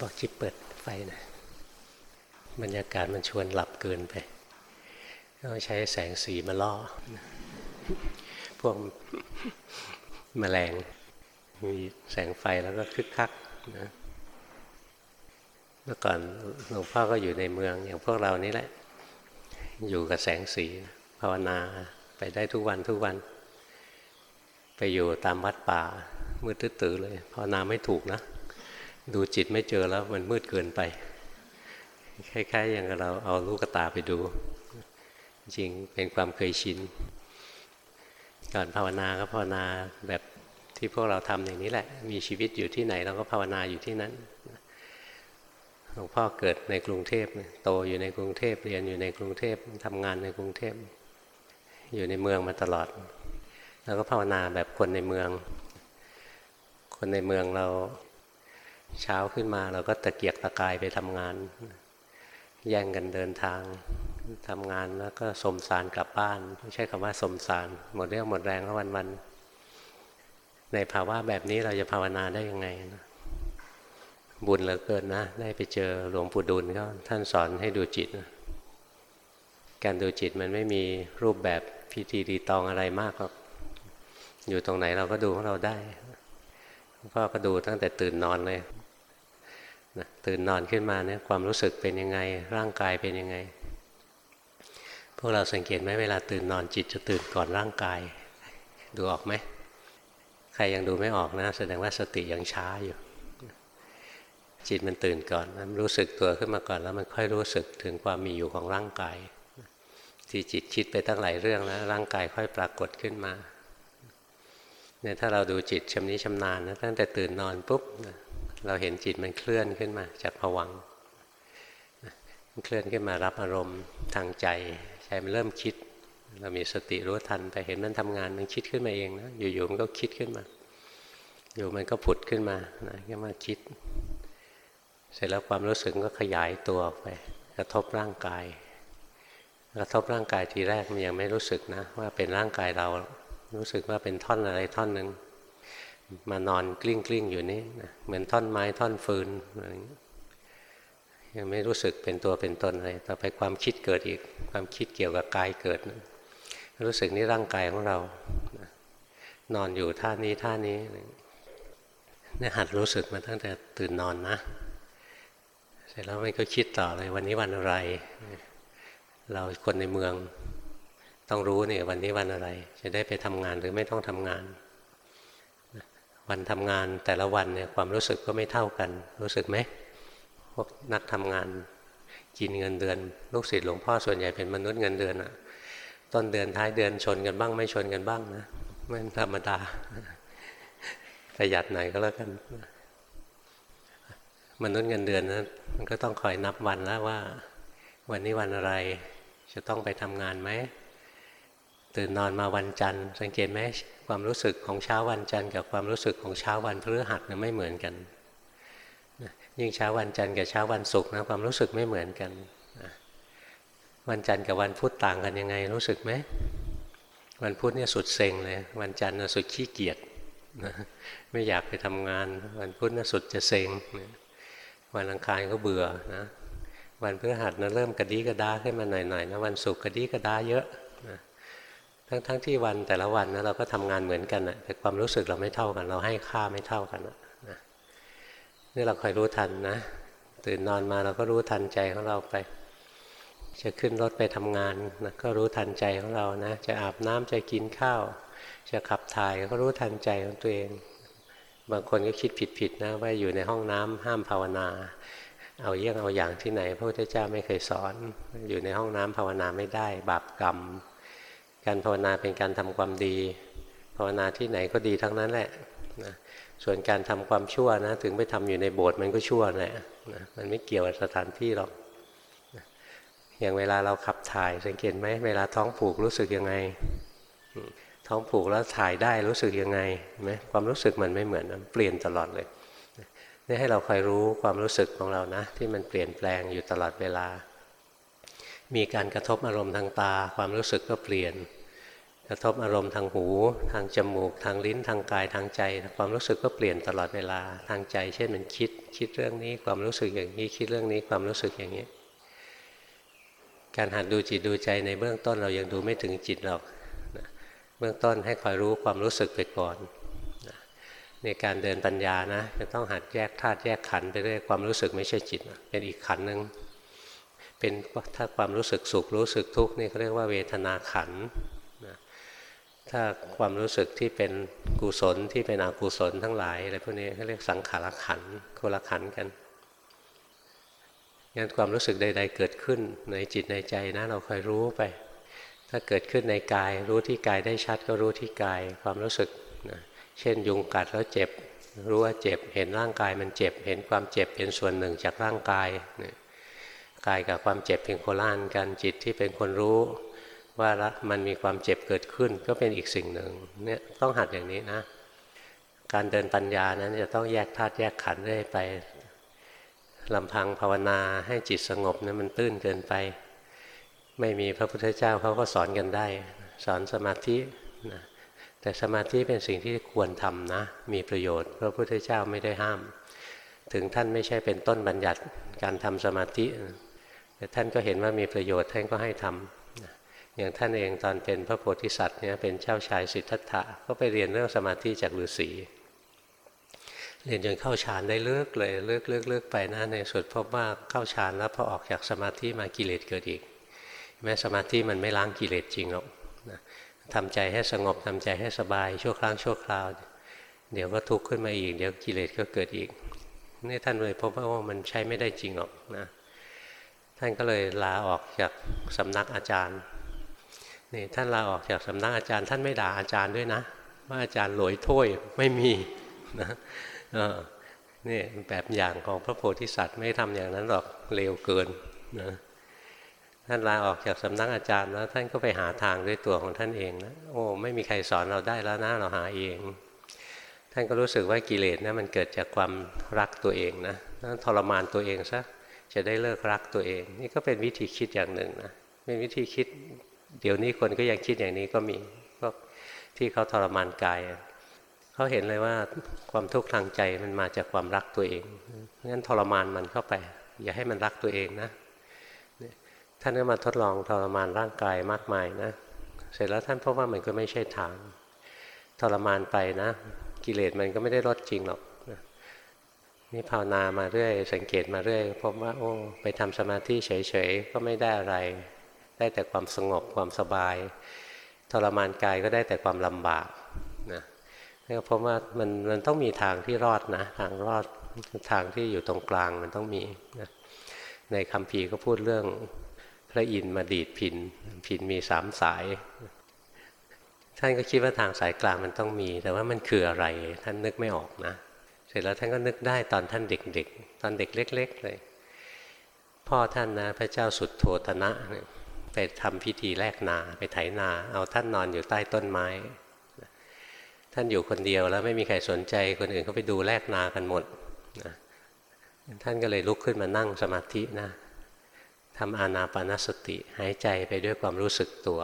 บอกจิบเปิดไฟนะบรรยากาศมันชวนหลับเกินไปก็ใช้แสงสีมาล่อ พวกมแมลง มีแสงไฟแล้วก็คึกคักนะเมื่อก่อนหลวงพ่อก็อยู่ในเมืองอย่างพวกเรานี่แหละ อยู่กับแสงสีภาวนาไปได้ทุกวันทุกวัน ไปอยู่ตามวัดป่ามืดตื้อเลยภาวนาไม่ถูกนะ ดูจิตไม่เจอแล้วมันมืดเกินไป คล้าย ๆ อย่างเราเอาลูกตาไปดู จริงเป็นความเคยชินก่อนภาวนาก็ภาวนาแบบที่พวกเราทำอย่างนี้แหละ มีชีวิตอยู่ที่ไหนเราก็ภาวนาอยู่ที่นั้นหลวงพ่อเกิดในกรุงเทพโตอยู่ในกรุงเทพเรียนอยู่ในกรุงเทพทำงานในกรุงเทพอยู่ในเมืองมาตลอด แล้วก็ภาวนาแบบคนในเมือง คนในเมืองเรา เช้าขึ้นมาเราก็ตะเกียกตะกายไปทำงาน แย่งกันเดินทางทำงานแล้วก็สมสารกลับบ้านไม่ใช่คำว่าสมสาร หมดเรื่องหมดแรงแล้ววันวันในภาวะแบบนี้เราจะภาวนาได้ยังไงนะบุญเหลือเกินนะ ได้ไปเจอหลวงปู่ดูลก็ท่านสอนให้ดูจิตนะการดูจิตมันไม่มีรูปแบบพิธีรีตองอะไรมากหรอกอยู่ตรงไหนเราก็ดูของเราได้ พ่อก็ดูตั้งแต่ตื่นนอนเลยนะตื่นนอนขึ้นมาเนี่ยความรู้สึกเป็นยังไง ร่างกายเป็นยังไง พวกเราสังเกตไหมเวลาตื่นนอนจิตจะตื่นก่อนร่างกาย ดูออกไหมใครยังดูไม่ออกนะแสดงว่าสติยังช้าอยู่ จิตมันตื่นก่อนมันรู้สึกตัวขึ้นมาก่อนแล้วมันค่อยรู้สึกถึงความมีอยู่ของร่างกายที่จิตคิดไปตั้งหลายเรื่องแล้วร่างกายค่อยปรากฏขึ้นมา เนี่ยถ้าเราดูจิตชำนิชำนาญนะตั้งแต่ตื่นนอนปุ๊บเราเห็นจิตมันเคลื่อนขึ้นมาจากผวังเคลื่อนขึ้นมารับอารมณ์ทางใจใจมันเริ่มคิด เรามีสติรู้ทันไปเห็นมันทำงานมันคิดขึ้นมาเองนะอยู่ๆมันก็คิดขึ้นมา อยู่มันก็ผุดขึ้นมานะก็มาคิด เสร็จแล้วความรู้สึกก็ขยายตัวออกไปกระทบร่างกายกระทบร่างกายทีแรกมันยังไม่รู้สึกนะว่าเป็นร่างกายเรา รู้สึกว่าเป็นท่อนอะไรท่อนหนึ่งมานอนกลิ้งกลิ้งอยู่นี่นะเหมือนท่อนไม้ท่อนฟืนอะไรยังไม่รู้สึกเป็นตัวเป็นตนอะไรต่อไปความคิดเกิดอีก ความคิดเกี่ยวกับกายเกิด รู้สึกนี่ร่างกายของเรานอนอยู่ท่านี้ท่านี้เนี่ยหัดรู้สึกมาตั้งแต่ตื่นนอนนะ เสร็จแล้วมันก็คิดต่อเลยวันนี้วันอะไร เราคนในเมือง ต้องรู้เนี่ยวันนี้วันอะไร จะได้ไปทำงานหรือไม่ต้องทำงาน วันทำงานแต่ละวันเนี่ยความรู้สึกก็ไม่เท่ากัน รู้สึกไหมพวกนักทำงานกินเงินเดือนลูกศิษย์หลวงพ่อส่วนใหญ่เป็นมนุษย์เงินเดือนอะต้นเดือนท้ายเดือนชนกันบ้าง ไม่ชนกันบ้างนะไม่ธรรมดาประหยัดหน่อยก็แล้วกันมนุษย์เงินเดือนนะมันก็ต้องคอยนับวันแล้วว่า วันนี้วันอะไรจะต้องไปทำงานไหม ตื่นนอนมาวันจันทร์ สังเกตไหมความรู้สึกของเช้าวันจันทร์กับความรู้สึกของเช้าวันพฤหัสเนี่ยไม่เหมือนกันยิ่งเช้าวันจันทร์กับเช้าวันศุกร์นะความรู้สึกไม่เหมือนกันวันจันทร์กับวันพุธต่างกันยังไงรู้สึกไหมวันพุธเนี่ยสุดเซ็งเลยวันจันทร์สุดขี้เกียจไม่อยากไปทำงาน วันพุธน่ะสุดจะเซ็งวันอังคารก็เบื่อนะวันพฤหัสน่ะเริ่มกระดีกระดาขึ้นมาหน่อยๆนะวันศุกร์กระดีกระดาเยอะนะ ทั้งๆทที่วันแต่ละวันนะเราก็ทำงานเหมือนกันนะแต่ความรู้สึกเราไม่เท่ากัน เราให้ค่าไม่เท่ากันนะนี่เราคอยรู้ทันนะ ตื่นนอนมาเราก็รู้ทันใจของเราไป จะขึ้นรถไปทำงานนะก็รู้ทันใจของเรานะ จะอาบน้ำจะกินข้าว จะขับถ่ายก็รู้ทันใจของตัวเอง บางคนก็คิดผิดๆนะว่าอยู่ในห้องน้ำห้ามภาวนา เอาเยี่ยงเอาอย่างที่ไหนพระพุทธเจ้าไม่เคยสอน อยู่ในห้องน้ำภาวนาไม่ได้ บาปกรรม การภาวนาเป็นการทำความดี ภาวนาที่ไหนก็ดีทั้งนั้นแหละนะส่วนการทำความชั่วนะ ถึงไปทำอยู่ในโบสถ์มันก็ชั่วแหละนะมันไม่เกี่ยวกับสถานที่หรอกนะอย่างเวลาเราขับถ่ายสังเกตไหมเวลาท้องผูกรู้สึกยังไง ท้องผูกแล้วถ่ายได้รู้สึกยังไงไหมความรู้สึกมันไม่เหมือนเปลี่ยนตลอดเลยนี่ให้เราคอยรู้ความรู้สึกของเรานะ ที่มันเปลี่ยนแปลงอยู่ตลอดเวลา มีการกระทบอารมณ์ทางตา ความรู้สึกก็เปลี่ยน กระทบอารมณ์ทางหู ทางจมูก ทางลิ้นทางกายทางใจ ความรู้สึกก็เปลี่ยนตลอดเวลาทางใจ เช่นมันคิด คิดเรื่องนี้ความรู้สึกอย่างนี้คิดเรื่องนี้ความรู้สึกอย่างนี้ การหัดดูจิตดูใจในเบื้องต้นเรายังดูไม่ถึงจิตหรอกเบื้องต้นให้คอยรู้ความรู้สึกไปก่อนในการเดินปัญญานะจะต้องหัดแยกธาตุแยกขันไปเรื่อยความรู้สึกไม่ใช่จิตเป็นอีกขันหนึ่งเป็นถ้าความรู้สึกสุขรู้สึกทุกข์นี่เขาเรียกว่าเวทนาขัน ถ้าความรู้สึกที่เป็นกุศลที่เป็นอกุศลทั้งหลายอะไรพวกนี้เขาเรียกสังขารขันคนละขันกันงั้นความรู้สึกใด ๆ เกิดขึ้นในจิตในใจนะเราคอยรู้ไป ถ้าเกิดขึ้นในกาย รู้ที่กายได้ชัดก็รู้ที่กายความรู้สึกนะเช่นยุงกัดแล้วเจ็บ รู้ว่าเจ็บเห็นร่างกายมันเจ็บ เห็นความเจ็บเป็นส่วนหนึ่งจากร่างกายกายกับความเจ็บเป็นโคล่านกันจิตที่เป็นคนรู้ ว่ามันมีความเจ็บเกิดขึ้นก็เป็นอีกสิ่งหนึ่งเนี่ยต้องหัดอย่างนี้นะ การเดินปัญญานั้นจะต้องแยกธาตุแยกขันธ์เรื่อยไปลำพังภาวนาให้จิตสงบนั้นมันตื้นเกินไป ไม่มีพระพุทธเจ้าเขาก็สอนกันได้ สอนสมาธินะแต่สมาธิเป็นสิ่งที่ควรทำนะ มีประโยชน์ พระพุทธเจ้าไม่ได้ห้าม ถึงท่านไม่ใช่เป็นต้นบัญญัติการทำสมาธิแต่ท่านก็เห็นว่ามีประโยชน์ท่านก็ให้ทำ อย่างท่านเองตอนเป็นพระโพธิสัตว์เนี่ยเป็นเจ้าชายสิทธัตถะก็ไปเรียนเรื่องสมาธิจากฤาษีเรียนจนเข้าฌานได้เลิกเลยเลิกเลิกลกไปนะในสุดพบว่าเข้าฌานแล้วพอออกจากสมาธิมากิเลสเกิดอีก แม้สมาธิมันไม่ล้างกิเลสจริงหรอกทำใจให้สงบทำใจให้สบายชั่วครั้งชั่วคราว เดี๋ยวก็ทุกข์ขึ้นมาอีก เดี๋ยวกิเลสก็เกิดอีกนี่ท่านเลยพบว่ามันใช้ไม่ได้จริงหรอกนะท่านก็เลยลาออกจากสำนักอาจารย์ นี่ท่านลาออกจากสำนักอาจารย์ท่านไม่ด่าอาจารย์ด้วยนะ ว่าอาจารย์หลอยถ้วยไม่มีนะนี่แบบอย่างของพระโพธิสัตว์ไม่ทำอย่างนั้นหรอกเร็วเกินนะท่านลาออกจากสำนักอาจารย์แล้วท่านก็ไปหาทางด้วยตัวของท่านเองนะโอ้ไม่มีใครสอนเราได้แล้วนะเราหาเอง ท่านก็รู้สึกว่ากิเลสนะมันเกิดจากความรักตัวเองนะทรมานตัวเองซะจะได้เลิกรักตัวเอง นี่ก็เป็นวิธีคิดอย่างหนึ่งนะเป็นวิธีคิด เดี๋ยวนี้คนก็ยังคิดอย่างนี้ก็มีพวกที่เขาทรมานกายเขาเห็นเลยว่าความทุกข์ทางใจมันมาจากความรักตัวเองงั้นทรมานมันเข้าไป อย่าให้มันรักตัวเองนะท่านก็มาทดลองทรมานร่างกายมากมายนะ เสร็จแล้วท่านพบว่ามันก็ไม่ใช่ทางทรมานไปนะ กิเลสมันก็ไม่ได้ลดจริงหรอกนี่ภาวนามาเรื่อย สังเกตมาเรื่อยพบว่า โอ้ ไปทำสมาธิเฉยๆ ก็ไม่ได้อะไร ได้แต่ความสงบความสบาย ทรมานกายก็ได้แต่ความลำบากนะนี่พบว่ามันมันต้องมีทางที่รอดนะ ทางรอดทางที่อยู่ตรงกลางมันต้องมีนะในคำพีก็พูดเรื่องพระอินมาดีดพินพินมีสามสาย ท่านก็คิดว่าทางสายกลางมันต้องมี แต่ว่ามันคืออะไรท่านนึกไม่ออกนะ เสร็จแล้วท่านก็นึกได้ตอนท่านเด็กๆตอนเด็กเล็ก ๆ เลย พ่อท่านนะพระเจ้าสุดโทตนะ ไปทำพิธีแลกนา ไปไถนา เอาท่านนอนอยู่ใต้ต้นไม้ ท่านอยู่คนเดียวแล้วไม่มีใครสนใจคนอื่นเขาไปดูแลกนากันหมดนะท่านก็เลยลุกขึ้นมานั่งสมาธินะทำอานาปานสติหายใจไปด้วยความรู้สึกตัว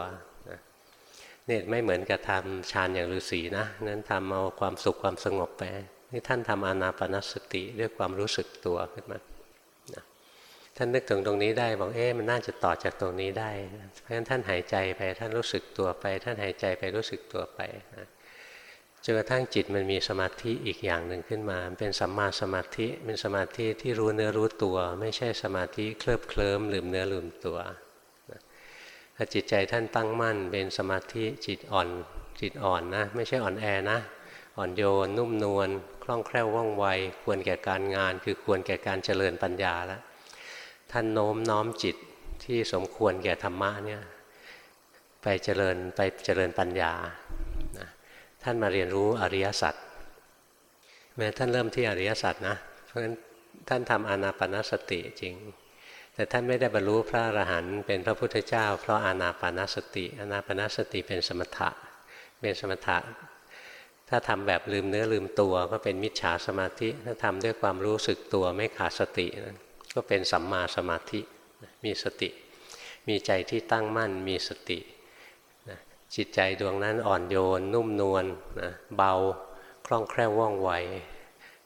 นี่ยไม่เหมือนกับทำฌานอย่างฤาษีนะนั้นทำเอาความสุขความสงบไปนี่ท่านทำอานาปานสติด้วยความรู้สึกตัวขึ้นมา ท่านนึกถึงตรงนี้ได้บอกเอ๊ะมันน่าจะต่อจากตรงนี้ได้ เพราะฉะนั้นท่านหายใจไปท่านรู้สึกตัวไป ท่านหายใจไปรู้สึกตัวไปนะจนกระทั่งจิตมันมีสมาธิอีกอย่างหนึ่งขึ้นมา เป็นสัมมาสมาธิเป็นสมาธิที่รู้เนื้อรู้ตัว ไม่ใช่สมาธิเคลิบเคลิ้มลืมเนื้อลืมตัวถ้าจิตใจท่านตั้งมั่น เป็นสมาธิจิตอ่อน จิตอ่อนนะ ไม่ใช่อ่อนแอนะ อ่อนโยนนุ่มนวลคล่องแคล่วว่องไว ควรแก่การงาน คือควรแก่การเจริญปัญญาแล้ว ท่านโน้มน้อมจิตที่สมควรแก่ธรรมะเนี่ยไปเจริญไปเจริญปัญญาท่านมาเรียนรู้อริยสัจแม้ท่านเริ่มที่อริยสัจนะ เพราะฉะนั้นท่านทำอานาปนสติจริง แต่ท่านไม่ได้บรรลุพระอรหันต์เป็นพระพุทธเจ้า เพราะอานาปนสติ อานาปนสติเป็นสมถะ เป็นสมถะ ถ้าทำแบบลืมเนื้อลืมตัวก็เป็นมิจฉาสมาธิ ถ้าทำด้วยความรู้สึกตัวไม่ขาดสติ ก็เป็นสัมมาสมาธิมีสติ มีใจที่ตั้งมั่นมีสติจิตใจดวงนั้นอ่อนโยน นุ่มนวลนะเบาคล่องแคล่วว่องไว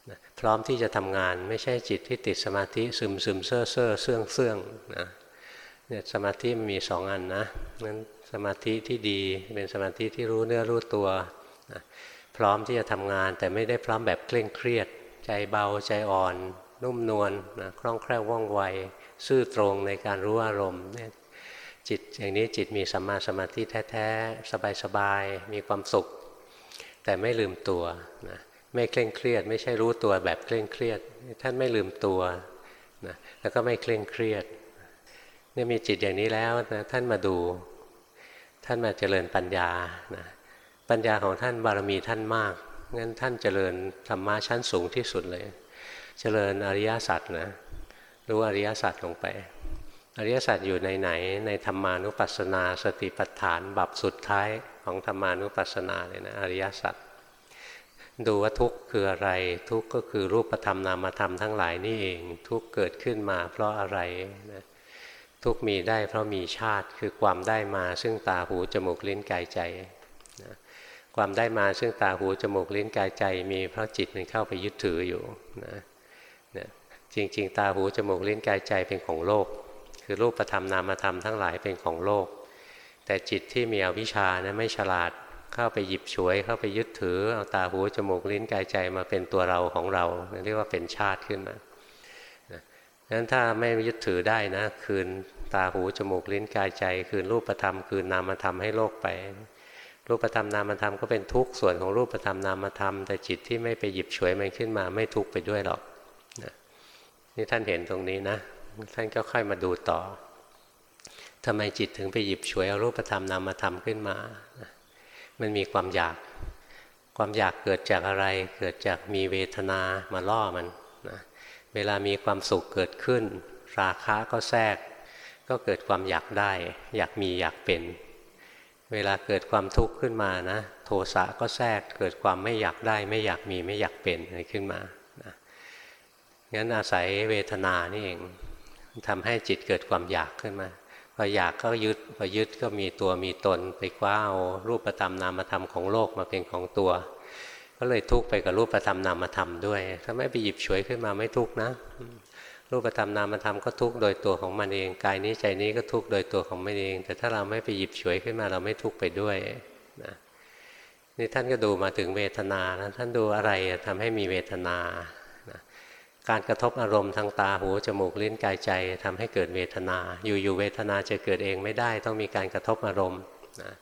นะพร้อมที่จะทำงานไม่ใช่จิตที่ติดสมาธิซึมซึมเซ่อเซ่อเสื่องเสื่องนะเนี่ยสมาธิมันมีสองอันนะนั้นสมาธิที่ดีเป็นสมาธิที่รู้เนื้อรู้ตัวนะพร้อมที่จะทำงานแต่ไม่ได้พร้อมแบบเคร่งเครียด ใจเบาใจอ่อน นุ่มนวลนะคล่องแคล่วว่องไว ซื่อตรงในการรู้อารมณ์เนี่ยจิตอย่างนี้จิตมีสัมมาสมาธิแท้ๆ สบายๆ มีความสุข แต่ไม่ลืมตัวนะไม่เคร่งเครียด ไม่ใช่รู้ตัวแบบเคร่งเครียด ท่านไม่ลืมตัวนะแล้วก็ไม่เคร่งเครียดเนี่ยมีจิตอย่างนี้แล้วนะท่านมาดู ท่านมาเจริญปัญญานะปัญญาของท่านบารมีท่านมากงั้นท่านเจริญธรรมะชั้นสูงที่สุดเลย เจริญอริยสัจนะรู้อริยสัจลงไป อริยสัจอยู่ในไหนในธรรมานุปัสสนา สติปัฏฐานบับสุดท้ายของธรรมานุปัสสนาเลยนะอริยสัจดูว่าทุกข์คืออะไร ทุกข์ก็คือรูปธรรมนามธรรมทั้งหลายนี่เอง ทุกข์เกิดขึ้นมาเพราะอะไรนะทุกข์มีได้เพราะมีชาติคือความได้มาซึ่งตาหูจมูกลิ้นกายใจนะความได้มาซึ่งตาหูจมูกลิ้นกายใจ มีเพราะจิตมันเข้าไปยึดถืออยู่นะนะ จริง ๆ ตาหูจมูกลิ้นกายใจเป็นของโลก คือรูปธรรมนามธรรมทั้งหลายเป็นของโลก แต่จิตที่มีอวิชชานะไม่ฉลาดเข้าไปหยิบฉวยเข้าไปยึดถือเอาตาหูจมูกลิ้นกายใจมาเป็นตัวเราของเรา เรียกว่าเป็นชาติขึ้นมาดังนั้นถ้าไม่ยึดถือได้นะ คืนตาหูจมูกลิ้นกายใจ คืนรูปธรรม คืนนามธรรมให้โลกไปรูปธรรมนามธรรมก็เป็นทุกข์ส่วนของรูปธรรมนามธรรม แต่จิตที่ไม่ไปหยิบฉวยมันขึ้นมาไม่ทุกข์ไปด้วยหรอก นี่ท่านเห็นตรงนี้นะ ท่านก็ค่อยมาดูต่อทำไมจิตถึงไปหยิบฉวยเอารูปธรรมนามธรรมขึ้นมา มันมีความอยาก ความอยากเกิดจากอะไร เกิดจากมีเวทนามาล่อมันนะเวลามีความสุขเกิดขึ้น ราคะก็แทรก ก็เกิดความอยากได้ อยากมีอยากเป็น เวลาเกิดความทุกข์ขึ้นมานะ โทสะก็แทรก เกิดความไม่อยากได้ ไม่อยากมีไม่อยากเป็นอะไรขึ้นมา งั้นอาศัยเวทนานี่เองทำให้จิตเกิดความอยากขึ้นมาพออยากก็ยึดพอยึดก็มีตัวมีตนไปคว้าเอารูปธรรมนามธรรมของโลกมาเป็นของตัว ก็เลยทุกข์ไปกับรูปธรรมนามธรรมด้วย ถ้าไม่ไปหยิบฉวยขึ้นมาไม่ทุกข์นะ รูปธรรมนามธรรมก็ทุกข์โดยตัวของมันเองกายนี้ใจนี้ก็ทุกข์โดยตัวของมันเอง แต่ถ้าเราไม่ไปหยิบฉวยขึ้นมาเราไม่ทุกข์ไปด้วยนะนี่ท่านก็ดูมาถึงเวทนานะท่านดูอะไรทำให้มีเวทนา การกระทบอารมณ์ทางตาหูจมูกลิ้นกายใจทำให้เกิดเวทนา อยู่ๆเวทนาจะเกิดเองไม่ได้ ต้องมีการกระทบอารมณ์นะ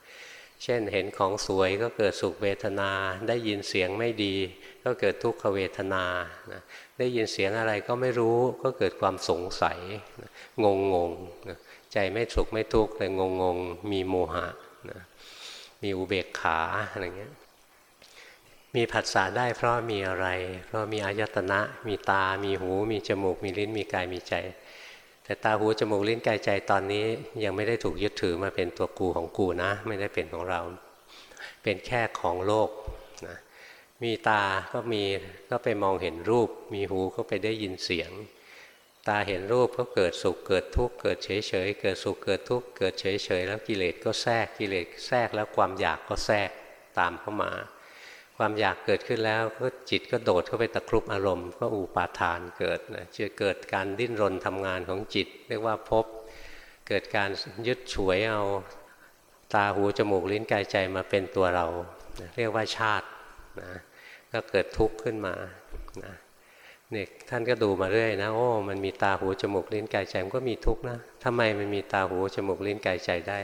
เช่นเห็นของสวยก็เกิดสุขเวทนา ได้ยินเสียงไม่ดี ก็เกิดทุกขเวทนานะได้ยินเสียงอะไรก็ไม่รู้ก็เกิดความสงสัยงงงนะใจไม่สุขไม่ทุกข์แต่งงงมีโมหะนะมีอุเบกขาอะไรเงี้ย มีผัสสะได้เพราะมีอะไร เพราะมีอายตนะ มีตา มีหู มีจมูก มีลิ้น มีกาย มีใจ แต่ตาหูจมูกลิ้นกายใจตอนนี้ยังไม่ได้ถูกยึดถือมาเป็นตัวกูของกูนะ ไม่ได้เป็นของเรา เป็นแค่ของโลกนะมีตาก็มีก็ไปมองเห็นรูป มีหูก็ไปได้ยินเสียง ตาเห็นรูปก็เกิดสุขเกิดทุกข์เกิดเฉยเฉยเกิดสุขเกิดทุกข์เกิดเฉยเฉยแล้วกิเลสก็แทรกกิเลสแทรกแล้วความอยากก็แทรกตามเข้ามา ความอยากเกิดขึ้นแล้วก็จิตก็โดดเข้าไปตะครุบอารมณ์ก็อุปาทานเกิดนะจะเกิดการดิ้นรนทำงานของจิต เรียกว่าพบเกิดการยึดฉวยเอาตาหูจมูกลิ้นกายใจมาเป็นตัวเรา เรียกว่าชาตินะก็เกิดทุกข์ขึ้นมานะเนี่ยท่านก็ดูมาเรื่อยนะโอ้มันมีตาหูจมูกลิ้นกายใจมันก็มีทุกข์นะทำไมมันมีตาหูจมูกลิ้นกายใจได้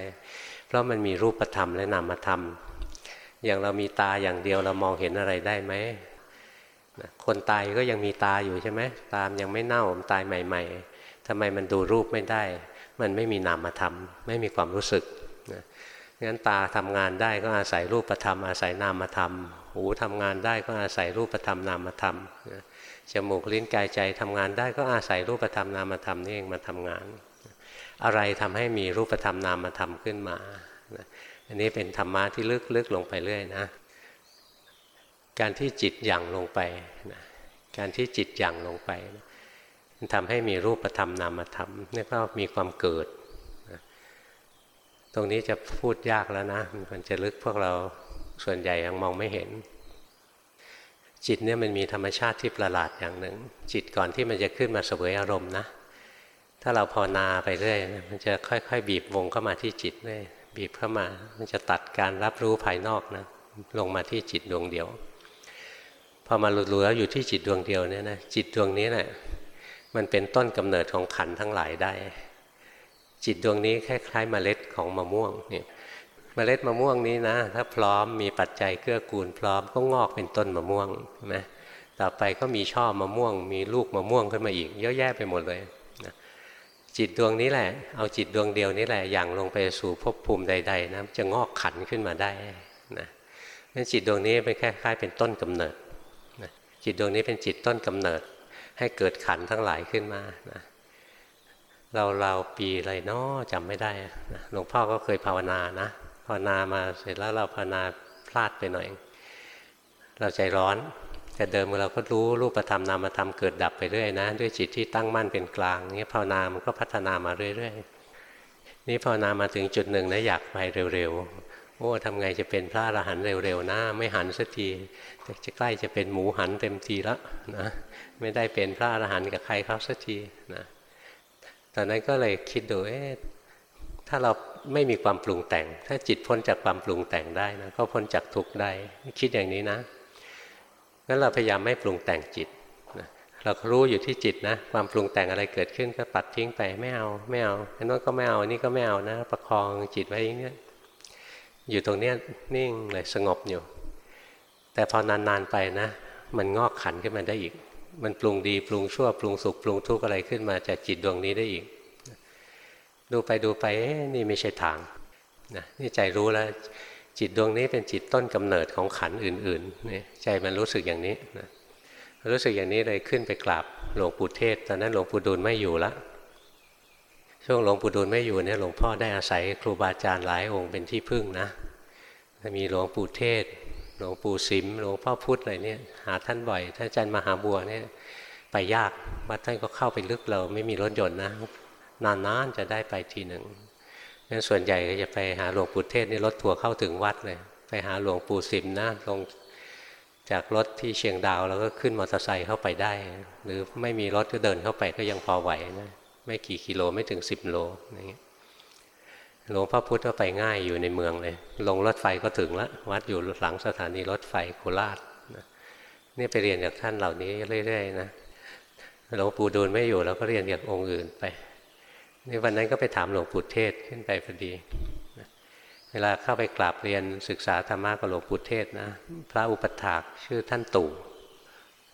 เพราะมันมีรูปธรรมและนามธรรม อย่างเรามีตาอย่างเดียวเรามองเห็นอะไรได้ไหมคนตายก็ยังมีตาอยู่ใช่ไหมตามยังไม่เน่าตายใหม่ ๆทำไมมันดูรูปไม่ได้ มันไม่มีนามธรรม ไม่มีความรู้สึกนะงั้นตาทำงานได้ก็อาศัยรูปธรรม อาศัยนามธรรม หูทำงานได้ก็อาศัยรูปธรรมนามธรรมจมูกลิ้นกายใจทำงานได้ก็อาศัยรูปธรรมนามธรรมนี่เองมาทำงาน อะไรทำให้มีรูปธรรมนามธรรมขึ้นมา อันนี้เป็นธรรมะที่ลึกๆลงไปเรื่อยนะ การที่จิตหยั่งลงไปนะการที่จิตหยั่งลงไปนะมันทำให้มีรูปธรรมนามธรรมนี่ก็มีความเกิดนะตรงนี้จะพูดยากแล้วนะ มันจะลึกพวกเราส่วนใหญ่ยังมองไม่เห็น จิตเนี่ยมันมีธรรมชาติที่ประหลาดอย่างหนึ่ง จิตก่อนที่มันจะขึ้นมาเสวยอารมณ์นะถ้าเราภาวนาไปเรื่อยมันจะค่อย ๆ บีบวงเข้ามาที่จิตเรื่อย บีบเข้ามา มันจะตัดการรับรู้ภายนอกนะลงมาที่จิตดวงเดียว พอมาหลุดๆแล้วอยู่ที่จิตดวงเดียวเนี่ยนะจิตดวงนี้แหละมันเป็นต้นกำเนิดของขันทั้งหลายได้ จิตดวงนี้คล้ายๆเมล็ดของมะม่วงเนี่ยเมล็ดมะม่วงนี้นะ ถ้าพร้อมมีปัจจัยเกื้อกูลพร้อมก็งอกเป็นต้นมะม่วงนะต่อไปก็มีช่อมะม่วง มีลูกมะม่วงขึ้นมาอีก เยอะแยะไปหมดเลย จิตดวงนี้แหละ เอาจิตดวงเดียวนี้แหละอย่างลงไปสู่ภพภูมิใด ๆนะจะงอกขันขึ้นมาได้นะนั้นจิตดวงนี้เป็นคล้ายๆเป็นต้นกำเนิดนะจิตดวงนี้เป็นจิตต้นกำเนิด ให้เกิดขันทั้งหลายขึ้นมานะเราเราปีอะไรเนาะจำไม่ได้นะหลวงพ่อก็เคยภาวนานะภาวนามาเสร็จแล้วเราภาวนาพลาดไปหน่อย เราใจร้อน แต่เดิมเราก็รู้รูปธรรมนามธรรมเกิดดับไปเรื่อยนะ ด้วยจิตที่ตั้งมั่นเป็นกลางนี้ภาวนามันก็พัฒนามาเรื่อยๆนี่ภาวนามาถึงจุดหนึ่งนะอยากไปเร็วๆโอ้ทำไงจะเป็นพระอรหันต์เร็วๆนะไม่หันสักทีจะใกล้จะเป็นหมูหันเต็มทีแล้วนะไม่ได้เป็นพระอรหันต์กับใครเขาสักทีนะตอนนั้นก็เลยคิดดูเอ๊ะถ้าเราไม่มีความปรุงแต่ง ถ้าจิตพ้นจากความปรุงแต่งได้นะก็พ้นจากทุกข์ได้ คิดอย่างนี้นะ งั้นเราพยายามไม่ปรุงแต่งจิตนะเรารู้อยู่ที่จิตนะ ความปรุงแต่งอะไรเกิดขึ้นก็ปัดทิ้งไปไม่เอาไม่เอาอันนั้นก็ไม่เอานนี้ก็ไม่เอานะ ประคองจิตไว้อย่างนี้อยู่ตรงเนี้ยนิ่งเลยสงบอยู่ แต่พอนานๆไปนะ มันงอกขันขึ้นมาได้อีก มันปรุงดีปรุงชั่วปรุงสุขปรุงทุกข์อะไรขึ้นมาจากจิตดวงนี้ได้อีก ดูไปดูไปนี่ไม่ใช่ทางนะนี่ใจรู้แล้ว จิตดวงนี้เป็นจิตต้นกำเนิดของขันอื่นๆนี่ใจมันรู้สึกอย่างนี้นะรู้สึกอย่างนี้เลยขึ้นไปกราบหลวงปู่เทศ ตอนนั้นหลวงปู่ดูลไม่อยู่แล้วช่วงหลวงปู่ดูลไม่อยู่เนี่ยหลวงพ่อได้อาศัยครูบาอาจารย์หลายองค์เป็นที่พึ่งนะมีหลวงปู่เทศ หลวงปู่สิม หลวงพ่อพุธอะไรเนี่ยหาท่านบ่อยท่านอาจารย์มหาบัวเนี่ยไปยากวัดท่านก็เข้าไปลึกเราไม่มีรถยนต์นะนานๆจะได้ไปทีหนึ่ง งั้นส่วนใหญ่ก็จะไปหาหลวงปู่เทศนี่รถทัวร์เข้าถึงวัดเลย ไปหาหลวงปู่สิมนะลงจากรถที่เชียงดาวแล้วก็ขึ้นมอเตอร์ไซค์เข้าไปได้ หรือไม่มีรถก็เดินเข้าไปก็ยังพอไหวนะไม่กี่กิโลไม่ถึงสิบโลอย่างเงี้ยหลวงพ่อพุธก็ไปง่ายอยู่ในเมืองเลย ลงรถไฟก็ถึงล้ววัดอยู่หลังสถานีรถไฟโคราชนี่ไปเรียนจากท่านเหล่านี้เรื่อยๆนะหลวงปู่ดูลไม่อยู่เราก็เรียนจากองค์อื่นไป นี่วันนั้นก็ไปถามหลวงปู่เทศขึ้นไปพอดี เวลาเข้าไปกราบเรียนศึกษาธรรมะกับหลวงปู่เทศนะ พระอุปถากชื่อท่านตู่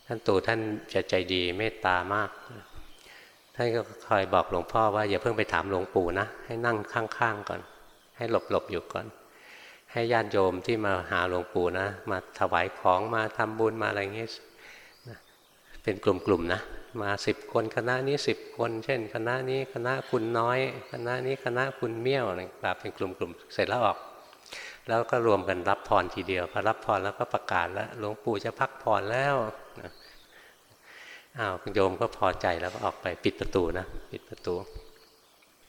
ท่านตู่ท่านจะใจดีเมตตามาก ท่านก็คอยบอกหลวงพ่อว่าอย่าเพิ่งไปถามหลวงปู่นะ ให้นั่งข้างๆก่อน ให้หลบๆอยู่ก่อน ให้ญาติโยมที่มาหาหลวงปู่นะ มาถวายของมาทำบุญมาอะไรเงี้ย เป็นกลุ่มๆนะ มาสิบคนคณะนี้สิบคน เช่น คณะนี้คณะคุณน้อย คณะนี้คณะคุณเมี่ยวอะไรแบบเป็นกลุ่มๆเสร็จแล้วออกแล้วก็รวมกันรับพรทีเดียวพอรับพรแล้วก็ประกาศแล้วหลวงปู่จะพักผ่อนแล้วอ้าวโยมก็พอใจแล้วก็ออกไปปิดประตูนะปิดประตู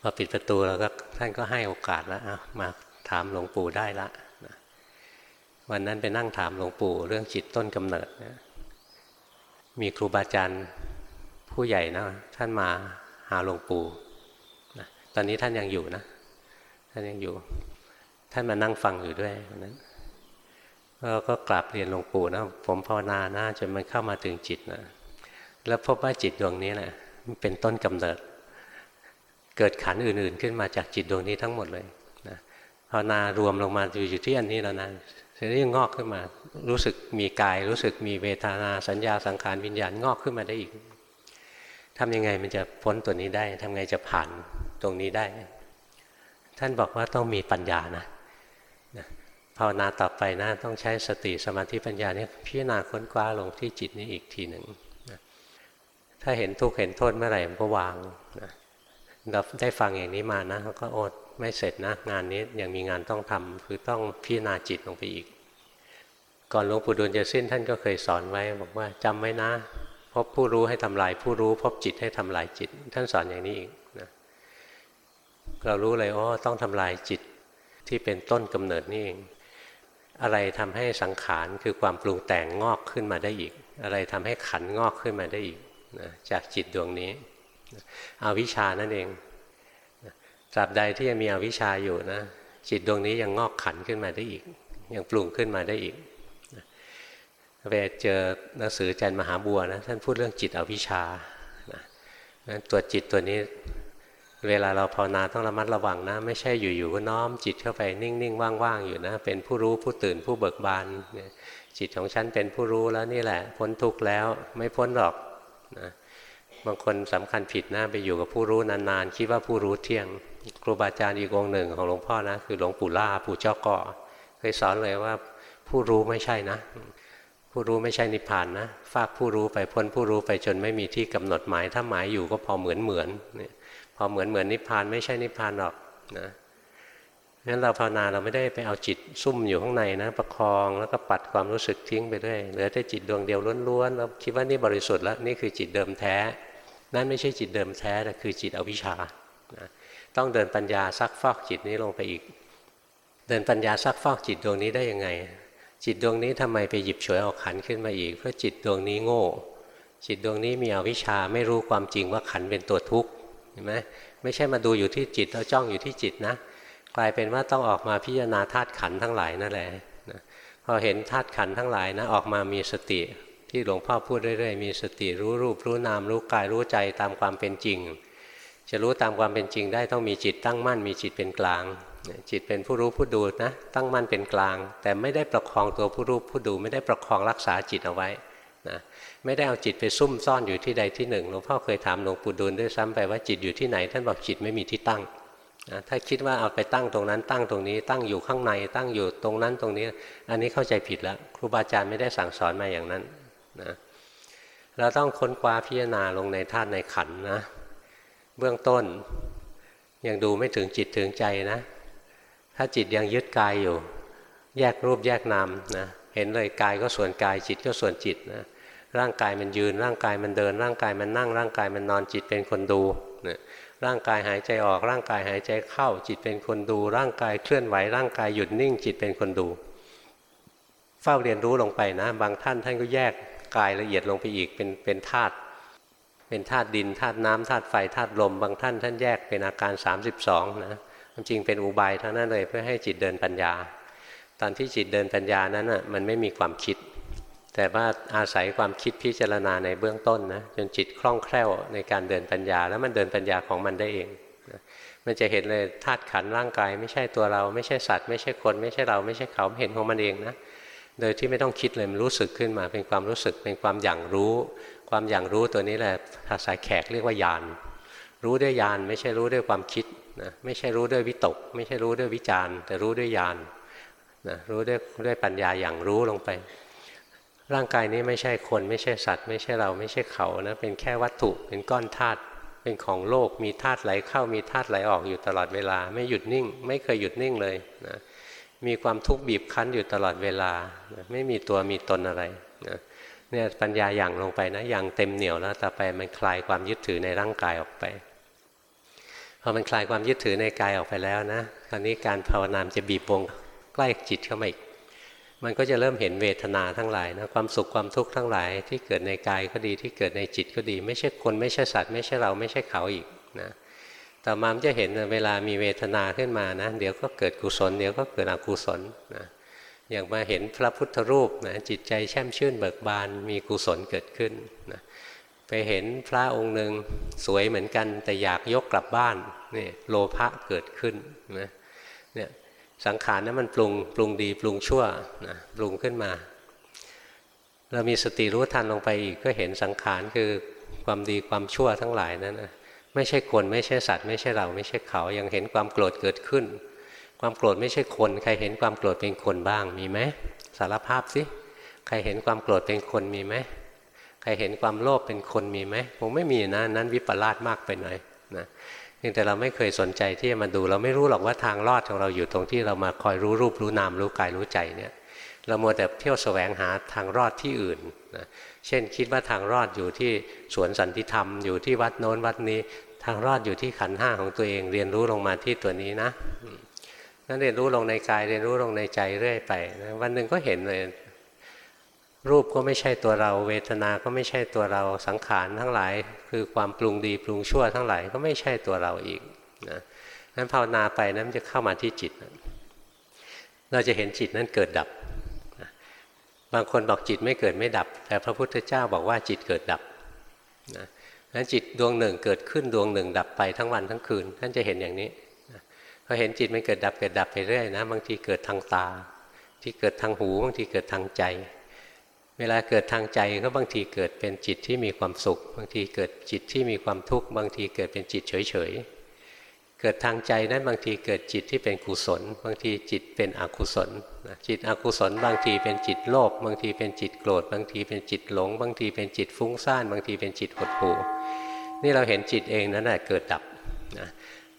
พอปิดประตูแล้วก็ท่านก็ให้โอกาสแล้วมาถามหลวงปู่ได้ละวันนั้นไปนั่งถามหลวงปู่เรื่องจิตต้นกำเนิด มีครูบาอาจารย์ผู้ใหญ่นะท่านมาหาหลวงปู่นะตอนนี้ท่านยังอยู่นะ ท่านยังอยู่ ท่านมานั่งฟังอยู่ด้วยนั้นเราก็กราบเรียนหลวงปู่นะผมภาวนานะจนมันเข้ามาถึงจิตนะแล้วพบว่าจิตดวงนี้แหละเป็นต้นกำเนิด เกิดขันอื่น ๆ ขึ้นมาจากจิตดวงนี้ทั้งหมดเลยนะภาวนารวมลงมาอยู่ที่อันนี้แล้วนะ เสร็จแล้วงอกขึ้นมา รู้สึกมีกาย รู้สึกมีเวทนาสัญญาสังขารวิญญาณงอกขึ้นมาได้อีกทำยังไงมันจะพ้นตัวนี้ได้ทำไงจะผ่านตรงนี้ได้ ท่านบอกว่าต้องมีปัญญานะภาวนาต่อไปนะต้องใช้สติสมาธิปัญญาเนี่ยพิจารณาค้นคว้าลงที่จิตนี้อีกทีหนึ่งถ้าเห็นทุกข์เห็นโทษเมื่อไหร่มันก็วางนะเราได้ฟังอย่างนี้มานะก็อด ไม่เสร็จนะ งานนี้ยังมีงานต้องทำคือต้องพิจารณาจิตลงไปอีก ก่อนหลวงปู่ดูลจะสิ้นท่านก็เคยสอนไว้ บอกว่าจำไว้นะพบผู้รู้ให้ทำลายผู้รู้ พบจิตให้ทำลายจิต ท่านสอนอย่างนี้อีกนะเรารู้เลยอ๋อต้องทำลายจิตที่เป็นต้นกำเนิดนี่เองอะไรทำให้สังขารคือความปรุงแต่งงอกขึ้นมาได้อีก อะไรทำให้ขันงอกขึ้นมาได้อีกนะจากจิตดวงนี้อาวิชานั่นเอง ตราบใดที่ยังมีอวิชชาอยู่นะจิตดวงนี้ยังงอกขันขึ้นมาได้อีก ยังปรุงขึ้นมาได้อีกไปเจอหนังสือจันมหาบัวนะท่านพูดเรื่องจิตอวิชชานะตัวจิตตัวนี้ เวลาเราภาวนาต้องระมัดระวังนะ ไม่ใช่อยู่ๆก็น้อมจิตเข้าไปนิ่งๆว่างๆอยู่นะ เป็นผู้รู้ผู้ตื่นผู้เบิกบานจิตของฉันเป็นผู้รู้แล้วนี่แหละ พ้นทุกข์แล้วไม่พ้นหรอก บางคนสำคัญผิดนะไปอยู่กับผู้รู้นานๆ คิดว่าผู้รู้เที่ยง ครูบาอาจารย์อีกองหนึ่งของหลวงพ่อนะ คือหลวงปู่ล่าปู่เจ้าก่อเคยสอนเลยว่าผู้รู้ไม่ใช่นะ ผู้รู้ไม่ใช่นิพพานนะฝากผู้รู้ไปพ้นผู้รู้ไปจนไม่มีที่กำหนดหมาย ถ้าหมายอยู่ก็พอเหมือนเหมือนเนี่ยพอเหมือนเหมือนนิพพานไม่ใช่นิพพานหรอกนะงั้นเราภาวนาเราไม่ได้ไปเอาจิตซุ่มอยู่ข้างในนะ ประคองแล้วก็ปัดความรู้สึกทิ้งไปด้วยเหลือแต่จิตดวงเดียวล้วนๆแล้วคิดว่านี่บริสุทธิ์แล้วนี่คือจิตเดิมแท้ นั่นไม่ใช่จิตเดิมแท้แต่คือจิตอวิชชานะต้องเดินปัญญาซักฟอกจิตนี้ลงไปอีก เดินปัญญาซักฟอกจิตดวงนี้ได้ยังไง จิตดวงนี้ทำไมไปหยิบฉวยเอาขันขึ้นมาอีก เพราะจิตดวงนี้โง่ จิตดวงนี้มีอวิชชาไม่รู้ความจริงว่าขันเป็นตัวทุกข์เห็นไหมไม่ใช่มาดูอยู่ที่จิตแล้วจ้องอยู่ที่จิตนะ กลายเป็นว่าต้องออกมาพิจารณาธาตุขันทั้งหลายนั่นแหละนะพอเห็นธาตุขันทั้งหลายนะออกมามีสติ ที่หลวงพ่อพูดเรื่อยๆมีสติรู้รูปรู้นามรู้กายรู้ใจตามความเป็นจริง จะรู้ตามความเป็นจริงได้ต้องมีจิตตั้งมั่นมีจิตเป็นกลาง จิตเป็นผู้รู้ผู้ดูนะตั้งมั่นเป็นกลาง แต่ไม่ได้ประคองตัวผู้รู้ผู้ดู ไม่ได้ประคองรักษาจิตเอาไว้นะไม่ได้เอาจิตไปซุ่มซ่อนอยู่ที่ใดที่หนึ่งหลวงพ่อเคยถามหลวงปู่ดูลด้วยซ้ำไปว่าจิตอยู่ที่ไหน ท่านบอกจิตไม่มีที่ตั้งนะถ้าคิดว่าเอาไปตั้งตรงนั้นตั้งตรงนี้ ตั้งอยู่ข้างในตั้งอยู่ตรงนั้นตรงนี้ อันนี้เข้าใจผิดแล้ว ครูบาอาจารย์ไม่ได้สั่งสอนมาอย่างนั้น นะเราต้องค้นคว้าพิจารณาลงในธาตุในขันนะ เบื้องต้นยังดูไม่ถึงจิตถึงใจนะ ถ้าจิตยังยึดกายอยู่ แยกรูปแยกนามนะเห็นเลยกายก็ส่วนกายจิตก็ส่วนจิตนะร่างกายมันยืน ร่างกายมันเดิน ร่างกายมันนั่ง ร่างกายมันนอนจิตเป็นคนดูนะร่างกายหายใจออกร่างกายหายใจเข้า จิตเป็นคนดู ร่างกายเคลื่อนไหวร่างกายหยุดนิ่ง จิตเป็นคนดู เฝ้าเรียนรู้ลงไปนะ บางท่านท่านก็แยก กายละเอียดลงไปอีกเป็นเป็นธาตุเป็นธาตุดินธาตุน้ำธาตุไฟธาตุลม บางท่านท่านแยกเป็นอาการ 32นะจริงเป็นอุบายทั้งนั้นเลยเพื่อให้จิตเดินปัญญา ตอนที่จิตเดินปัญญานั้นอะมันไม่มีความคิด แต่ว่าอาศัยความคิดพิจารณาในเบื้องต้นนะจนจิตคล่องแคล่วในการเดินปัญญา แล้วมันเดินปัญญาของมันได้เองมันจะเห็นเลยธาตุขันร่างกาย ไม่ใช่ตัวเรา ไม่ใช่สัตว์ ไม่ใช่คน ไม่ใช่เราไม่ใช่เขาเห็นของมันเองนะ โดยที่ไม่ต้องคิดเลยมันรู้สึกขึ้นมา เป็นความรู้สึกเป็นความอย่างรู้ ความอย่างรู้ตัวนี้แหละภาษาแขกเรียกว่าญาณรู้ด้วยญาณไม่ใช่รู้ด้วยความคิดนะไม่ใช่รู้ด้วยวิตก ไม่ใช่รู้ด้วยวิจารณ์ แต่รู้ด้วยญาณนะรู้ด้วยด้วยปัญญาอย่างรู้ลงไป ร่างกายนี้ไม่ใช่คน ไม่ใช่สัตว์ ไม่ใช่เราไม่ใช่เขานะเป็นแค่วัตถุเป็นก้อนธาตุเป็นของโลกมีธาตุไหลเข้ามีธาตุไหลออกอยู่ตลอดเวลา ไม่หยุดนิ่ง ไม่เคยหยุดนิ่งเลยนะ มีความทุกข์บีบคั้นอยู่ตลอดเวลา ไม่มีตัวมีตนอะไรนะเนี่ยปัญญาอย่างลงไปนะอย่างเต็มเหนียวแล้วต่อไปมันคลายความยึดถือในร่างกายออกไปพอมันคลายความยึดถือในกายออกไปแล้วนะคราวนี้การภาวนามจะบีบวงใกล้จิตเข้ามาอีกมันก็จะเริ่มเห็นเวทนาทั้งหลายนะความสุขความทุกข์ทั้งหลาย ที่เกิดในกายก็ดีที่เกิดในจิตก็ดี ไม่ใช่คนไม่ใช่สัตว์ ไม่ใช่เราไม่ใช่เขาอีกนะ ต่อมาจะเห็นเวลามีเวทนาขึ้นมานะ เดี๋ยวก็เกิดกุศล เดี๋ยวก็เกิดอกุศลนะอย่างมาเห็นพระพุทธรูปนะจิตใจแช่มชื่นเบิกบานมีกุศลเกิดขึ้นนะไปเห็นพระองค์หนึ่งสวยเหมือนกัน แต่อยากยกกลับบ้านนี่โลภะเกิดขึ้นนะเนี่ยสังขารนั้นมันปรุงปรุงดีปรุงชั่วนะปรุงขึ้นมา เรามีสติรู้ทันลงไปอีกก็เห็นสังขารคือความดีความชั่วทั้งหลายนั้นนะ ไม่ใช่คน ไม่ใช่สัตว์ไม่ใช่เราไม่ใช่เขายังเห็นความโกรธเกิดขึ้น ความโกรธไม่ใช่คน ใครเห็นความโกรธเป็นคนบ้างมีไหมสารภาพสิใครเห็นความโกรธเป็นคนมีไหมใครเห็นความโลภเป็นคนมีไหมผมไม่มีนะนั้นวิปลาสมากไปหน่อยนะเพียงแต่เราไม่เคยสนใจที่จะมาดู เราไม่รู้หรอกว่าทางรอดของเราอยู่ตรงที่เรามาคอยรู้รูปรู้นามรู้กายรู้ใจเนี่ยเรามัวแต่เที่ยวแสวงหาทางรอดที่อื่นนะเช่นคิดว่าทางรอดอยู่ที่สวนสันติธรรมอยู่ที่วัดโน้นวัดนี้ ทางรอดอยู่ที่ขันห้าของตัวเองเรียนรู้ลงมาที่ตัวนี้นะนั้นเรียนรู้ลงในกายเรียนรู้ลงในใจเรื่อยไปนะวันหนึ่งก็เห็นเลยรูปก็ไม่ใช่ตัวเรา เวทนาก็ไม่ใช่ตัวเราสังขารทั้งหลาย คือความปรุงดีปรุงชั่วทั้งหลายก็ไม่ใช่ตัวเราอีกนะนั้นภาวนาไปนั้นจะเข้ามาที่จิต เราจะเห็นจิตนั้นเกิดดับ บางคนบอกจิตไม่เกิดไม่ดับ แต่พระพุทธเจ้าบอกว่าจิตเกิดดับนะ นั้นจิตดวงหนึ่งเกิดขึ้นดวงหนึ่งดับไปทั้งวันทั้งคืน ท่านจะเห็นอย่างนี้พอเห็นจิตมันเกิดดับเกิดดับไปเรื่อยนะ บางทีเกิดทางตา ที่เกิดทางหูบางทีเกิดทางใจ เวลาเกิดทางใจก็บางทีเกิดเป็นจิตที่มีความสุข บางทีเกิดจิตที่มีความทุกข์บางทีเกิดเป็นจิตเฉย เกิดทางใจนั้นบางทีเกิดจิตที่เป็นกุศล บางทีจิตเป็นอกุศลจิตอกุศล บางทีเป็นจิตโลภบางทีเป็นจิตโกรธ บางทีเป็นจิตหลง บางทีเป็นจิตฟุ้งซ่าน บางทีเป็นจิตหดหู่นี่เราเห็นจิตเองนั้นแหละเกิดดับนะ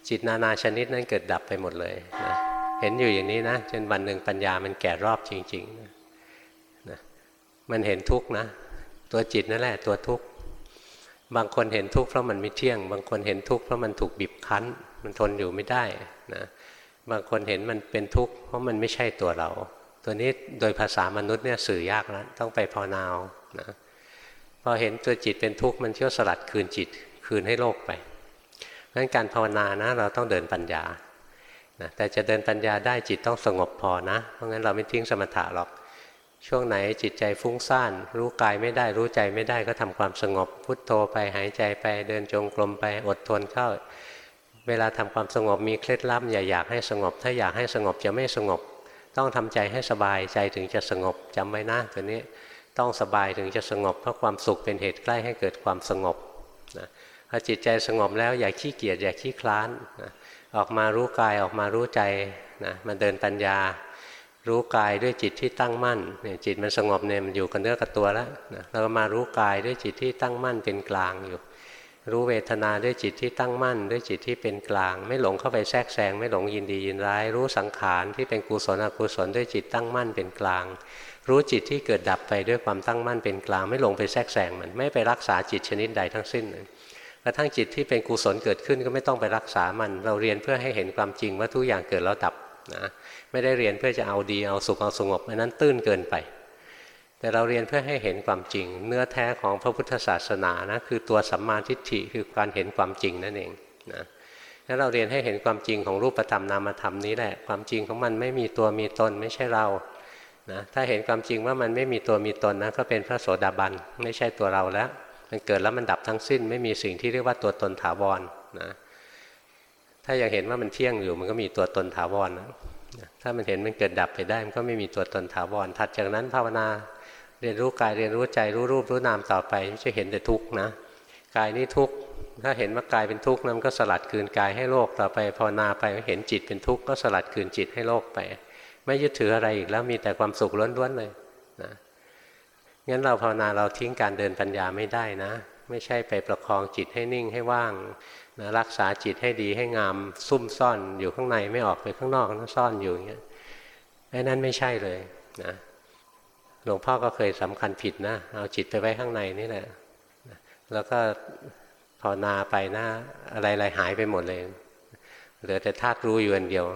จิตนานาชนิดนั้นเกิดดับไปหมดเลยนะเห็นอยู่อย่างนี้นะจนวันหนึ่งปัญญามันแก่รอบจริงๆนะมันเห็นทุกข์นะ ตัวจิตนั่นแหละตัวทุกข์บางคนเห็นทุกข์เพราะมันไม่เที่ยง บางคนเห็นทุกข์เพราะมันถูกบีบคั้น มันทนอยู่ไม่ได้นะบางคนเห็นมันเป็นทุกข์เพราะมันไม่ใช่ตัวเรา ตัวนี้โดยภาษามนุษย์เนี่ยสื่อยากแล้วต้องไปภาวนานะพอเห็นตัวจิตเป็นทุกข์มันเที่ยวสลัดคืนจิตคืนให้โลกไปเพราะฉะนั้นการภาวนานะเราต้องเดินปัญญานะแต่จะเดินปัญญาได้จิตต้องสงบพอนะ เพราะงั้นเราไม่ทิ้งสมถะหรอก ช่วงไหนจิตใจฟุ้งซ่าน รู้กายไม่ได้รู้ใจไม่ได้ก็ทำความสงบ พุทโธไปหายใจไปเดินจงกรมไปอดทนเข้า เวลาทำความสงบมีเคล็ดลับอย่าอยากให้สงบ ถ้าอยากให้สงบจะไม่สงบ ต้องทำใจให้สบายใจถึงจะสงบจำไว้นะตัวนี้ต้องสบายถึงจะสงบ เพราะความสุขเป็นเหตุใกล้ให้เกิดความสงบนะพอจิตใจสงบแล้วอย่าขี้เกียจอย่าขี้คลานนะออกมารู้กายออกมารู้ใจนะมาเดินปัญญา รู้กายด้วยจิตที่ตั้งมั่นเนี่ยจิตมันสงบเนี่ยมันอยู่กับเนื้อกับตัวแล้วนะเรามารู้กายด้วยจิตที่ตั้งมั่นเป็นกลางอยู่ รู้เวทนาด้วยจิตที่ตั้งมั่น ด้วยจิตที่เป็นกลาง ไม่หลงเข้าไปแทรกแซงไม่หลงยินดียินร้าย รู้สังขารที่เป็นกุศลอกุศลด้วยจิตตั้งมั่นเป็นกลาง รู้จิตที่เกิดดับไปด้วยความตั้งมั่นเป็นกลาง ไม่หลงไปแทรกแซงมันไม่ไปรักษาจิตชนิดใดทั้งสิ้นกระทั่งจิตที่เป็นกุศลเกิดขึ้นก็ไม่ต้องไปรักษามัน เราเรียนเพื่อให้เห็นความจริงว่าทุกอย่างเกิดแล้วดับนะไม่ได้เรียนเพื่อจะเอาดีเอาสุขเอาสงบอันนั้นตื้นเกินไป แต่เราเรียนเพื่อให้เห็นความจริง เนื้อแท้ของพระพุทธศาสนานะคือตัวสัมมาทิฏฐิคือการเห็นความจริงนั่นเองนะถ้าเราเรียนให้เห็นความจริงของรูปธรรมนามธรรมนี้แหละความจริงของมันไม่มีตัวมีตนไม่ใช่เรานะถ้าเห็นความจริงว่ามันไม่มีตัวมีตนนะก็เป็นพระโสดาบันไม่ใช่ตัวเราแล้ว มันเกิดแล้วมันดับทั้งสิ้น ไม่มีสิ่งที่เรียกว่าตัวตนถาวรนะถ้ายากเห็นว่ามันเที่ยงอยู่มันก็มีตัวตนถาวรนะถ้ามันเห็นมันเกิดดับไปได้มันก็ไม่มีตัวตนถาวรถัดจากนั้นภาวนา เรียนรู้กายเรียนรู้ใจรู้รูปรู้นามต่อไปไม่ใช่เห็นแต่ทุกข์นะกายนี้ทุกข์ถ้าเห็นว่ากายเป็นทุกข์นั้นก็สลัดคืนกายให้โลกต่อไปภาวนาไปเห็นจิตเป็นทุกข์ก็สลัดคืนจิตให้โลกไป ไม่ยึดถืออะไรอีกแล้วมีแต่ความสุขล้วนๆเลยนะงั้นเราภาวนาเราทิ้งการเดินปัญญาไม่ได้นะ ไม่ใช่ไปประคองจิตให้นิ่งให้ว่างนะรักษาจิตให้ดีให้งามซุ่มซ่อนอยู่ข้างในไม่ออกไปข้างนอกนะซ่อนอยู่อย่างเงี้ยไอ้นั้นไม่ใช่เลยนะ หลวงพ่อก็เคยสำคัญผิดนะ เอาจิตไปไว้ข้างในนี่แหละแล้วก็ภาวนาไปนะอะไรๆหายไปหมดเลยเหลือแต่ธาตุรู้อยู่อันเดียว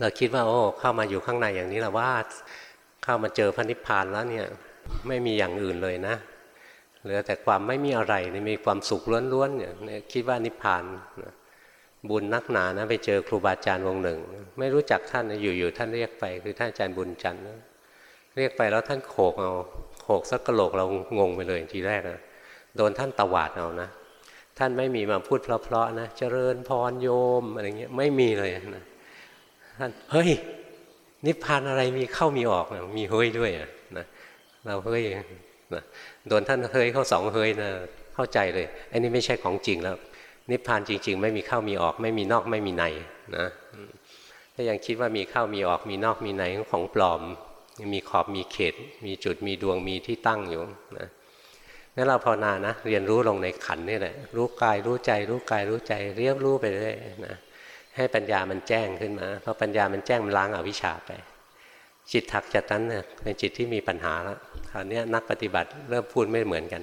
เราคิดว่า โอ้ เข้ามาอยู่ข้างในอย่างนี้ละว่าเข้ามาเจอพระนิพพานแล้วเนี่ยไม่มีอย่างอื่นเลยนะเหลือแต่ความไม่มีอะไรนี่มีความสุขล้วนๆเนี่ยคิดว่านิพพานบุญนักหนานะไปเจอครูบาอาจารย์วงหนึ่ง ไม่รู้จักท่านอยู่ๆท่านเรียกไป คือท่านอาจารย์บุญจันทร์ เรียกไปแล้วท่านโขกเอาโขกสักกระโหลกเรางงไปเลยทีแรกนะโดนท่านตวาดเอานะ ท่านไม่มีมาพูดเพราะๆนะเจริญพรโยมอะไรเงี้ยไม่มีเลยนะท่านเฮ้ย นิพพานอะไรมีเข้ามีออกนะมีเฮ้ยด้วยนะเราเฮ้ยนะโดนท่านเฮ้ยเข้าสองเฮ้ยนะเข้าใจเลยอันนี้ไม่ใช่ของจริงแล้ว นิพพานจริง ๆ ไม่มีเข้ามีออก ไม่มีนอกไม่มีในนะถ้ายังคิดว่ามีเข้ามีออกมีนอกมีในของปลอม มีขอบมีเขต มีจุดมีดวงมีที่ตั้งอยู่นะงั้นเราภาวนานะเรียนรู้ลงในขันนี่แหละรู้กายรู้ใจ รู้กายรู้ใจเรียบรู้ไปเรื่อยนะให้ปัญญามันแจ้งขึ้นมาพอปัญญามันแจ้งมันล้างอาวิชชาไป จิตถักจากนั้นเนี่ยเป็นจิตที่มีปัญหาแล้วคราวนี้นักปฏิบัติเริ่มพูดไม่เหมือนกัน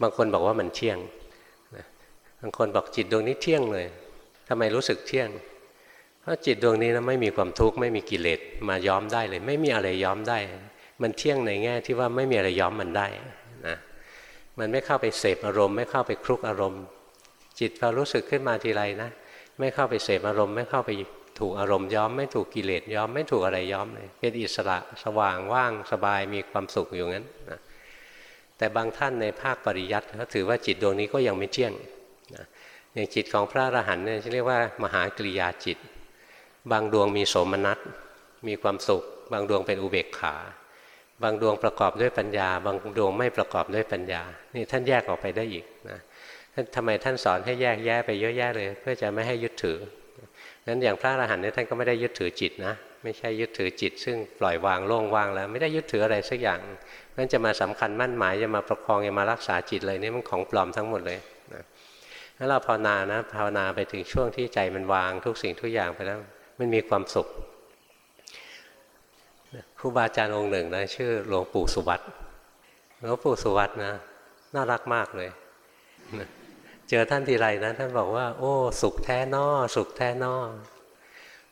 บางคนบอกว่ามันเที่ยงบางคนบอกจิตดวงนี้เที่ยงเลยทำไมรู้สึกเที่ยง เพราะจิตดวงนี้นะไม่มีความทุกข์ไม่มีกิเลสมาย้อมได้เลย ไม่มีอะไรย้อมได้ มันเที่ยงในแง่ที่ว่าไม่มีอะไรย้อมมันได้นะมันไม่เข้าไปเสพอารมณ์ ไม่เข้าไปคลุกอารมณ์ จิตพอรู้สึกขึ้นมาทีไรนะไม่เข้าไปเสพอารมณ์ไม่เข้าไปถูกอารมณ์ย้อมไม่ถูกกิเลสย้อมไม่ถูกอะไรย้อมเลยเป็นอิสระสว่างว่างสบายมีความสุขอยู่งั้นนะแต่บางท่านในภาคปริยัติเขาถือว่าจิตดวงนี้ก็ยังไม่เที่ยงนะอย่างจิตของพระอรหันต์เนี่ยเรียกว่ามหากริยาจิต บางดวงมีโสมนัสมีความสุข บางดวงเป็นอุเบกขา บางดวงประกอบด้วยปัญญา บางดวงไม่ประกอบด้วยปัญญา นี่ท่านแยกออกไปได้อีกนะท่านทำไมท่านสอนให้แยกแยะไปเยอะแยะเลย เพื่อจะไม่ให้ยึดถือนั้นอย่างพระอรหันต์เนี่ยท่านก็ไม่ได้ยึดถือจิตนะไม่ใช่ยึดถือจิต ซึ่งปล่อยวางโล่งวางแล้วไม่ได้ยึดถืออะไรสักอย่างนั่นจะมาสำคัญมั่นหมายจะมาประคองจะมารักษาจิตเลยนี่มันของปลอมทั้งหมดเลยนะถ้าเราภาวนานะภาวนาไปถึงช่วงที่ใจมันวางทุกสิ่งทุกอย่างไปแล้ว มันมีความสุขครูบาอาจารย์องค์หนึ่งนะชื่อหลวงปู่สุวัตหลวงปู่สุวัตนะน่ารักมากเลยเจอท่านทีไรนะท่านบอกว่า โอ้ สุขแท้นอสุขแท้นอ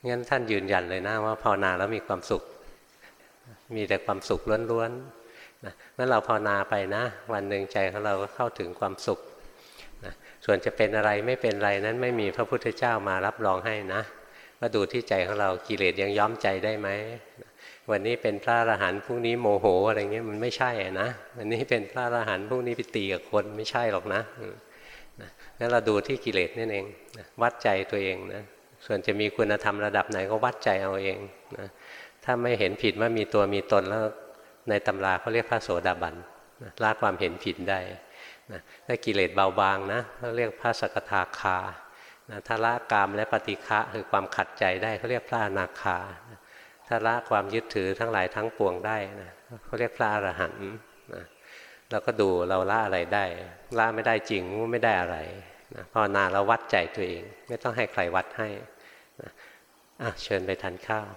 งั้นท่านยืนยันเลยนะว่าภาวนาแล้วมีความสุข มีแต่ความสุขล้วนๆนะงั้นเราภาวนาไปนะ วันหนึ่งใจของเราก็เข้าถึงความสุขนะส่วนจะเป็นอะไรไม่เป็นไรนั้นไม่มีพระพุทธเจ้ามารับรองให้นะ ก็ดูที่ใจของเรากิเลสยังย้อมใจได้ไหมวันนี้เป็นพระอรหันต์พรุ่งนี้โมโหอะไรเงี้ยมันไม่ใช่นะวันนี้เป็นพระอรหันต์พรุ่งนี้ไปตีกับคนไม่ใช่หรอกนะงั้นเราดูที่กิเลสนั่นเองวัดใจตัวเองนะส่วนจะมีคุณธรรมระดับไหนก็วัดใจเอาเองนะถ้าไม่เห็นผิดว่ามีตัวมีตนแล้วในตำราเขาเรียกพระโสดาบันละความเห็นผิดได้นะถ้ากิเลสเบาบางนะเขาเรียกพระสกทาคา นะถ้าละกามและปฏิฆะคือความขัดใจได้เขาเรียกพระอนาคาถ้าละความยึดถือทั้งหลายทั้งปวงได้นะเขาเรียกพระอรหันต์นะเราก็ดูเราละอะไรได้ละไม่ได้จริงไม่ได้อะไรนะภาวนาเราวัดใจตัวเอง ไม่ต้องให้ใครวัดให้นะอะเชิญไปทานข้าว